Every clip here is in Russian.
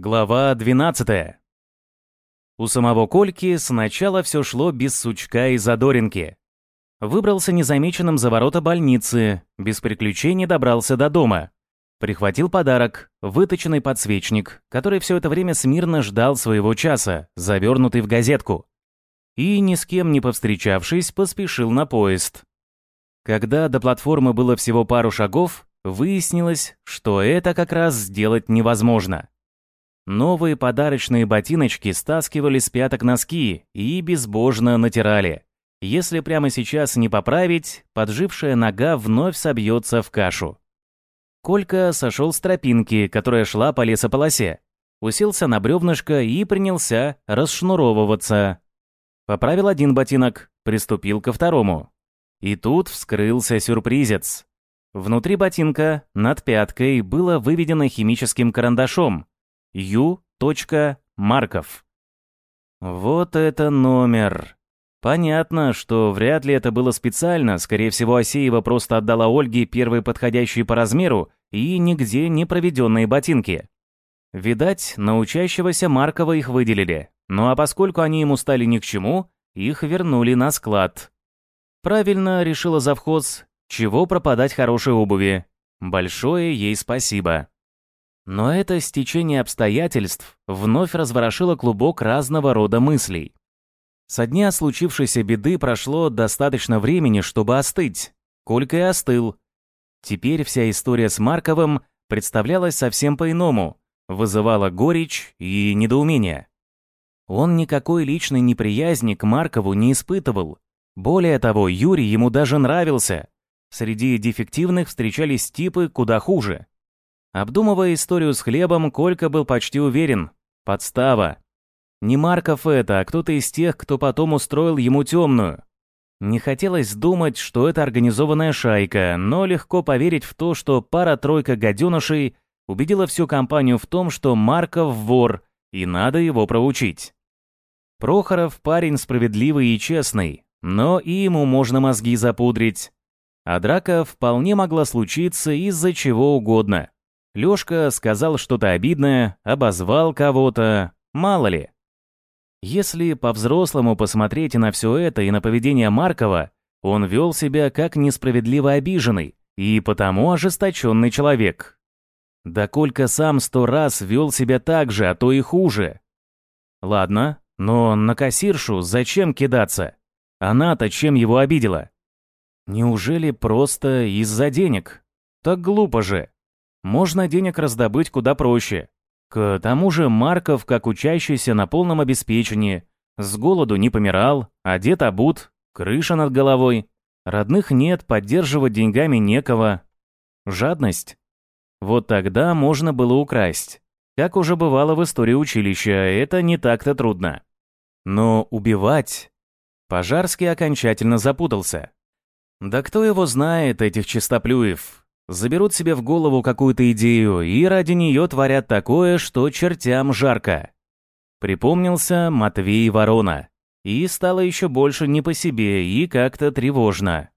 Глава 12. У самого Кольки сначала все шло без сучка и задоринки. Выбрался незамеченным за ворота больницы, без приключений добрался до дома. Прихватил подарок, выточенный подсвечник, который все это время смирно ждал своего часа, завернутый в газетку. И, ни с кем не повстречавшись, поспешил на поезд. Когда до платформы было всего пару шагов, выяснилось, что это как раз сделать невозможно. Новые подарочные ботиночки стаскивали с пяток носки и безбожно натирали. Если прямо сейчас не поправить, поджившая нога вновь собьется в кашу. Колька сошел с тропинки, которая шла по лесополосе, уселся на бревнышко и принялся расшнуровываться. Поправил один ботинок, приступил ко второму. И тут вскрылся сюрпризец. Внутри ботинка, над пяткой, было выведено химическим карандашом Ю. Марков. Вот это номер. Понятно, что вряд ли это было специально, скорее всего, Асеева просто отдала Ольге первые подходящие по размеру и нигде не проведенные ботинки. Видать, на учащегося Маркова их выделили. Ну а поскольку они ему стали ни к чему, их вернули на склад. Правильно решила завхоз, чего пропадать хорошей обуви. Большое ей спасибо. Но это стечение обстоятельств вновь разворошило клубок разного рода мыслей. Со дня случившейся беды прошло достаточно времени, чтобы остыть. Колька и остыл. Теперь вся история с Марковым представлялась совсем по-иному, вызывала горечь и недоумение. Он никакой личной неприязни к Маркову не испытывал. Более того, Юрий ему даже нравился. Среди дефективных встречались типы куда хуже. Обдумывая историю с хлебом, Колька был почти уверен. Подстава. Не Марков это, а кто-то из тех, кто потом устроил ему темную. Не хотелось думать, что это организованная шайка, но легко поверить в то, что пара-тройка гаденышей убедила всю компанию в том, что Марков вор, и надо его проучить. Прохоров парень справедливый и честный, но и ему можно мозги запудрить. А драка вполне могла случиться из-за чего угодно. Лёшка сказал что-то обидное, обозвал кого-то, мало ли. Если по-взрослому посмотреть на все это и на поведение Маркова, он вел себя как несправедливо обиженный и потому ожесточенный человек. Да Колька сам сто раз вел себя так же, а то и хуже. Ладно, но на кассиршу зачем кидаться? Она-то чем его обидела? Неужели просто из-за денег? Так глупо же. Можно денег раздобыть куда проще. К тому же Марков, как учащийся на полном обеспечении, с голоду не помирал, одет обут, крыша над головой. Родных нет, поддерживать деньгами некого. Жадность. Вот тогда можно было украсть. Как уже бывало в истории училища, это не так-то трудно. Но убивать... Пожарский окончательно запутался. Да кто его знает, этих чистоплюев? Заберут себе в голову какую-то идею и ради нее творят такое, что чертям жарко. Припомнился Матвей Ворона. И стало еще больше не по себе и как-то тревожно.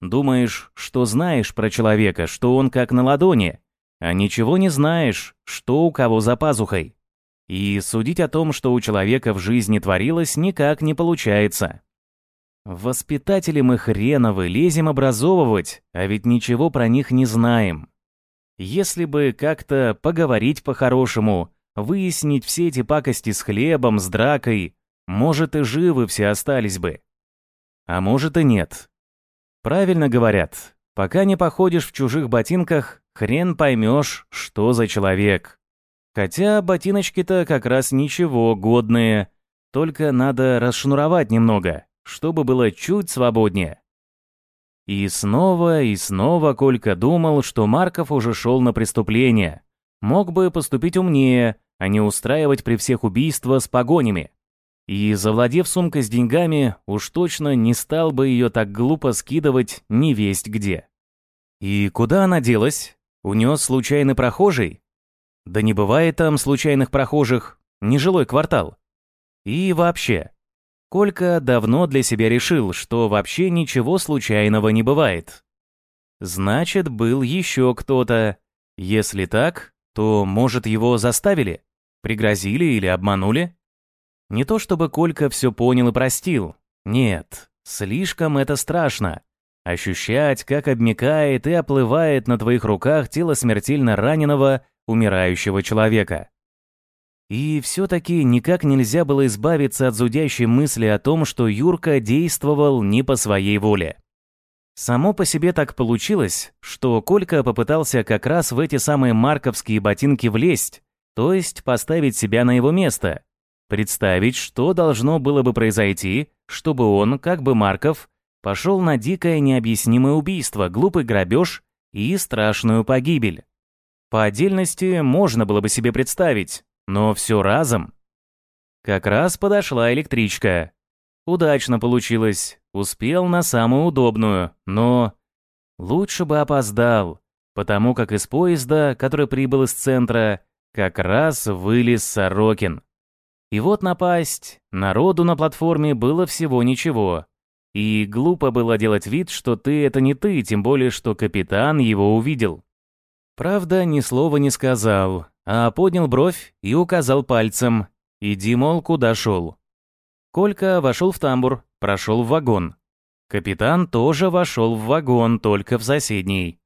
Думаешь, что знаешь про человека, что он как на ладони, а ничего не знаешь, что у кого за пазухой. И судить о том, что у человека в жизни творилось, никак не получается. Воспитатели мы хреновы, лезем образовывать, а ведь ничего про них не знаем. Если бы как-то поговорить по-хорошему, выяснить все эти пакости с хлебом, с дракой, может и живы все остались бы. А может и нет. Правильно говорят, пока не походишь в чужих ботинках, хрен поймешь, что за человек. Хотя ботиночки-то как раз ничего, годные, только надо расшнуровать немного чтобы было чуть свободнее. И снова и снова Колька думал, что Марков уже шел на преступление. Мог бы поступить умнее, а не устраивать при всех убийства с погонями. И, завладев сумкой с деньгами, уж точно не стал бы ее так глупо скидывать не весть где. И куда она делась? Унес случайный прохожий? Да не бывает там случайных прохожих, нежилой квартал. И вообще, Колька давно для себя решил, что вообще ничего случайного не бывает. Значит, был еще кто-то. Если так, то, может, его заставили? Пригрозили или обманули? Не то чтобы Колька все понял и простил. Нет, слишком это страшно. Ощущать, как обмекает и оплывает на твоих руках тело смертельно раненого, умирающего человека. И все-таки никак нельзя было избавиться от зудящей мысли о том, что Юрка действовал не по своей воле. Само по себе так получилось, что Колька попытался как раз в эти самые марковские ботинки влезть, то есть поставить себя на его место, представить, что должно было бы произойти, чтобы он, как бы Марков, пошел на дикое необъяснимое убийство, глупый грабеж и страшную погибель. По отдельности можно было бы себе представить, но все разом. Как раз подошла электричка. Удачно получилось, успел на самую удобную, но... Лучше бы опоздал, потому как из поезда, который прибыл из центра, как раз вылез Сорокин. И вот напасть, народу на платформе было всего ничего. И глупо было делать вид, что ты это не ты, тем более, что капитан его увидел. Правда, ни слова не сказал, а поднял бровь и указал пальцем. «Иди, мол, куда шел?» Колька вошел в тамбур, прошел в вагон. Капитан тоже вошел в вагон, только в соседний.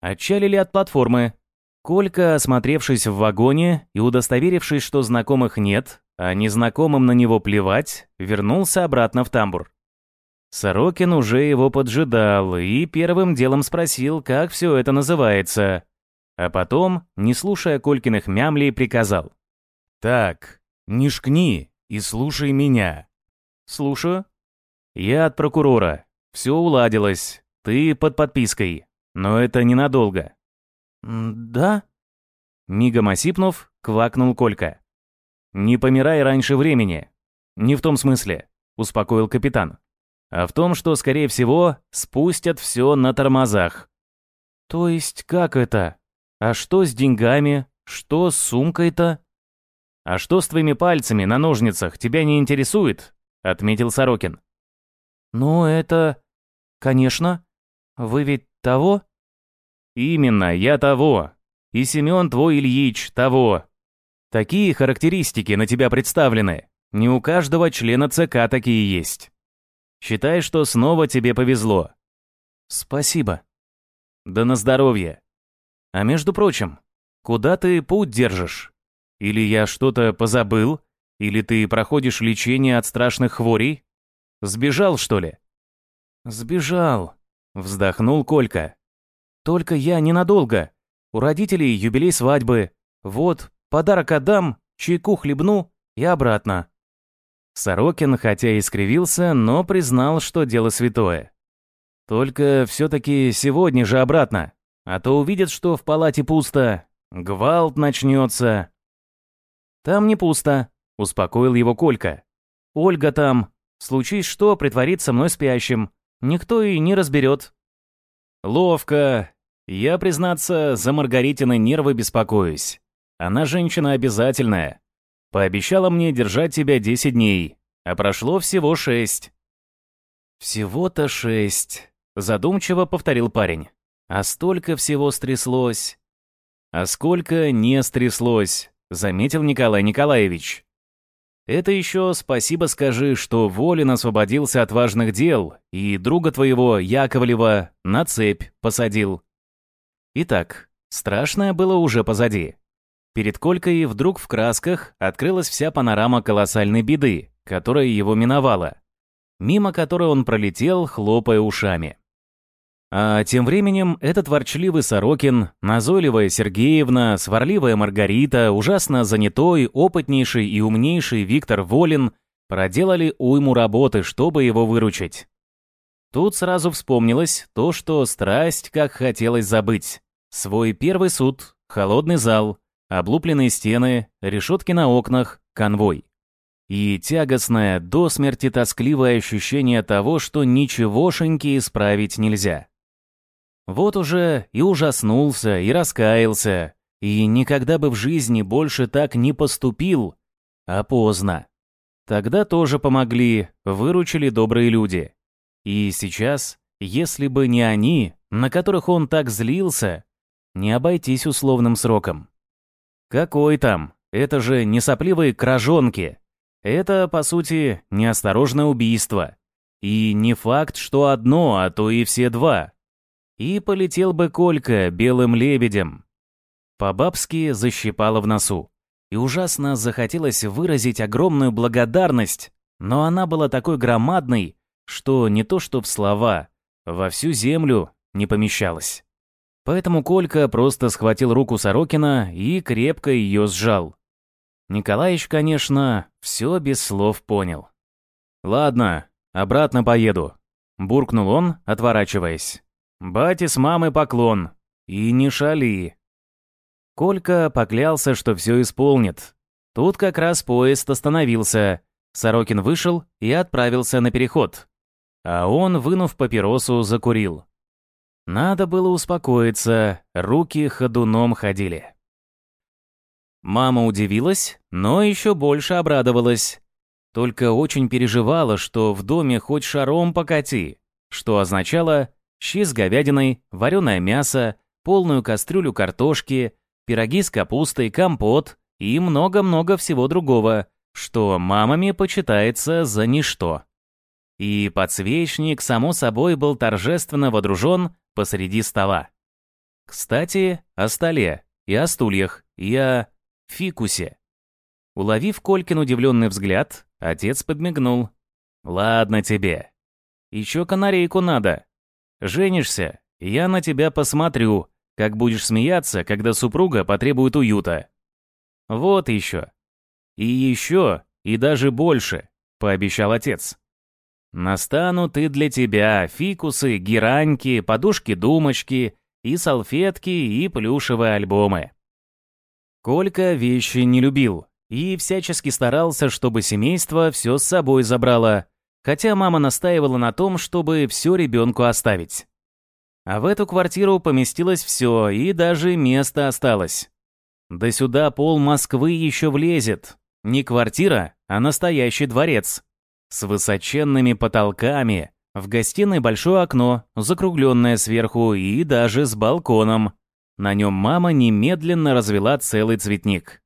Отчалили от платформы. Колька, осмотревшись в вагоне и удостоверившись, что знакомых нет, а незнакомым на него плевать, вернулся обратно в тамбур. Сорокин уже его поджидал и первым делом спросил, как все это называется. А потом, не слушая Колькиных мямлей, приказал. «Так, не шкни и слушай меня». «Слушаю». «Я от прокурора. Все уладилось. Ты под подпиской. Но это ненадолго». «Да?» Мигом осипнув, квакнул Колька. «Не помирай раньше времени». «Не в том смысле», — успокоил капитан. «А в том, что, скорее всего, спустят все на тормозах». «То есть как это?» А что с деньгами? Что с сумкой-то? А что с твоими пальцами на ножницах, тебя не интересует? Отметил Сорокин. Ну, это... Конечно. Вы ведь того? Именно, я того. И Семен твой Ильич того. Такие характеристики на тебя представлены. Не у каждого члена ЦК такие есть. Считай, что снова тебе повезло. Спасибо. Да на здоровье. А между прочим, куда ты путь держишь? Или я что-то позабыл? Или ты проходишь лечение от страшных хворей? Сбежал, что ли?» «Сбежал», — вздохнул Колька. «Только я ненадолго. У родителей юбилей свадьбы. Вот, подарок отдам, чайку хлебну и обратно». Сорокин, хотя и скривился, но признал, что дело святое. «Только все-таки сегодня же обратно. А то увидят, что в палате пусто. Гвалт начнется. Там не пусто, успокоил его Колька. Ольга там. Случись что, притворится мной спящим. Никто и не разберет. Ловко. Я, признаться, за Маргаритины нервы беспокоюсь. Она женщина обязательная. Пообещала мне держать тебя 10 дней, а прошло всего шесть. Всего-то шесть, задумчиво повторил парень. А столько всего стряслось. А сколько не стряслось, заметил Николай Николаевич. Это еще спасибо скажи, что Волин освободился от важных дел и друга твоего, Яковлева, на цепь посадил. Итак, страшное было уже позади. Перед Колькой вдруг в красках открылась вся панорама колоссальной беды, которая его миновала, мимо которой он пролетел, хлопая ушами. А тем временем этот ворчливый Сорокин, назойливая Сергеевна, сварливая Маргарита, ужасно занятой, опытнейший и умнейший Виктор Волин проделали уйму работы, чтобы его выручить. Тут сразу вспомнилось то, что страсть как хотелось забыть. Свой первый суд, холодный зал, облупленные стены, решетки на окнах, конвой. И тягостное, до смерти тоскливое ощущение того, что ничегошеньки исправить нельзя. Вот уже и ужаснулся, и раскаялся, и никогда бы в жизни больше так не поступил, а поздно. Тогда тоже помогли, выручили добрые люди. И сейчас, если бы не они, на которых он так злился, не обойтись условным сроком. Какой там? Это же не сопливые кражонки. Это, по сути, неосторожное убийство. И не факт, что одно, а то и все два. И полетел бы Колька белым лебедем. По-бабски защипало в носу. И ужасно захотелось выразить огромную благодарность, но она была такой громадной, что не то что в слова, во всю землю не помещалась. Поэтому Колька просто схватил руку Сорокина и крепко ее сжал. Николаевич, конечно, все без слов понял. «Ладно, обратно поеду», — буркнул он, отворачиваясь. «Бате с мамой поклон. И не шали». Колька поклялся, что все исполнит. Тут как раз поезд остановился. Сорокин вышел и отправился на переход. А он, вынув папиросу, закурил. Надо было успокоиться, руки ходуном ходили. Мама удивилась, но еще больше обрадовалась. Только очень переживала, что в доме хоть шаром покати, что означало щи с говядиной, вареное мясо, полную кастрюлю картошки, пироги с капустой, компот и много-много всего другого, что мамами почитается за ничто. И подсвечник, само собой, был торжественно водружен посреди стола. Кстати, о столе, и о стульях, и о фикусе. Уловив Колькин удивленный взгляд, отец подмигнул. «Ладно тебе. Еще канарейку надо. Женишься, я на тебя посмотрю, как будешь смеяться, когда супруга потребует уюта. Вот еще. И еще, и даже больше», — пообещал отец. Настанут и для тебя фикусы, гераньки, подушки-думочки и салфетки и плюшевые альбомы. Колька вещи не любил и всячески старался, чтобы семейство все с собой забрало, хотя мама настаивала на том, чтобы все ребенку оставить. А в эту квартиру поместилось все, и даже место осталось. Да сюда пол Москвы еще влезет. Не квартира, а настоящий дворец с высоченными потолками, в гостиной большое окно, закругленное сверху и даже с балконом. На нем мама немедленно развела целый цветник.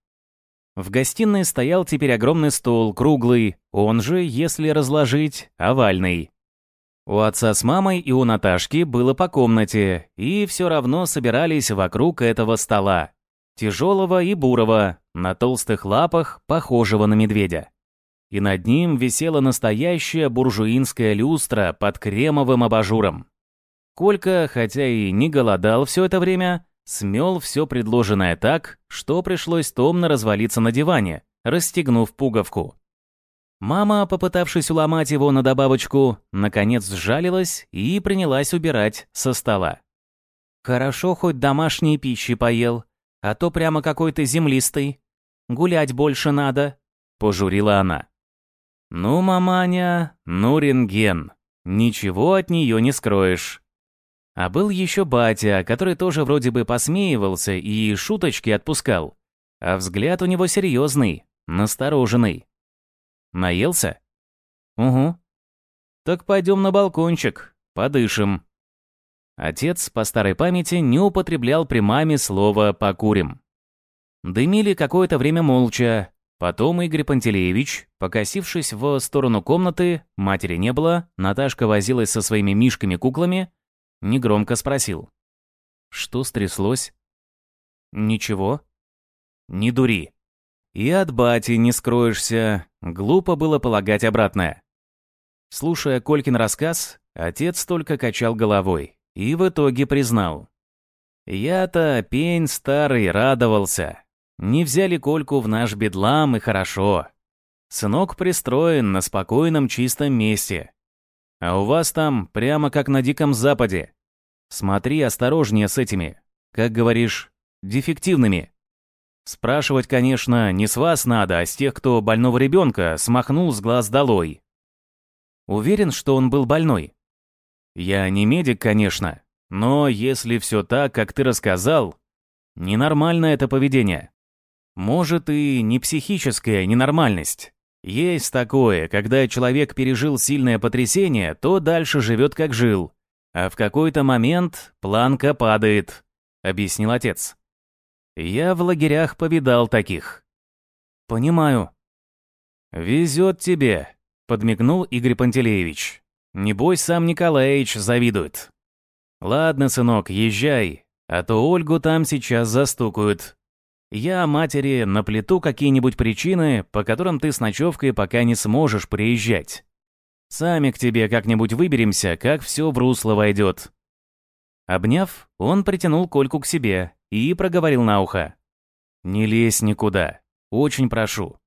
В гостиной стоял теперь огромный стол, круглый, он же, если разложить, овальный. У отца с мамой и у Наташки было по комнате, и все равно собирались вокруг этого стола. Тяжелого и бурого, на толстых лапах, похожего на медведя и над ним висела настоящая буржуинская люстра под кремовым абажуром. Колька, хотя и не голодал все это время, смел все предложенное так, что пришлось томно развалиться на диване, расстегнув пуговку. Мама, попытавшись уломать его на добавочку, наконец сжалилась и принялась убирать со стола. «Хорошо, хоть домашней пищи поел, а то прямо какой-то землистый. Гулять больше надо», — пожурила она. Ну, маманя, ну рентген. Ничего от нее не скроешь. А был еще батя, который тоже вроде бы посмеивался и шуточки отпускал. А взгляд у него серьезный, настороженный. Наелся? Угу. Так пойдем на балкончик, подышим. Отец по старой памяти не употреблял при маме слово «покурим». Дымили какое-то время молча, Потом Игорь Пантелеевич, покосившись в сторону комнаты, матери не было, Наташка возилась со своими мишками-куклами, негромко спросил. «Что стряслось?» «Ничего». «Не дури. И от бати не скроешься, глупо было полагать обратное». Слушая Колькин рассказ, отец только качал головой и в итоге признал. «Я-то, пень старый, радовался. Не взяли Кольку в наш бедлам, и хорошо. Сынок пристроен на спокойном чистом месте. А у вас там прямо как на Диком Западе. Смотри осторожнее с этими, как говоришь, дефективными. Спрашивать, конечно, не с вас надо, а с тех, кто больного ребенка смахнул с глаз долой. Уверен, что он был больной. Я не медик, конечно, но если все так, как ты рассказал, ненормально это поведение. Может и не психическая ненормальность. Есть такое, когда человек пережил сильное потрясение, то дальше живет как жил. А в какой-то момент планка падает, объяснил отец. Я в лагерях повидал таких. «Понимаю». «Везет тебе», — подмигнул Игорь Пантелеевич. «Небось, сам Николаевич завидует». «Ладно, сынок, езжай, а то Ольгу там сейчас застукают. Я матери наплету какие-нибудь причины, по которым ты с ночевкой пока не сможешь приезжать. Сами к тебе как-нибудь выберемся, как все в русло войдет». Обняв, он притянул Кольку к себе и проговорил на ухо. «Не лезь никуда. Очень прошу».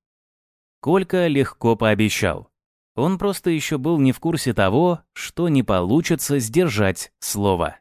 Колька легко пообещал. Он просто еще был не в курсе того, что не получится сдержать слово.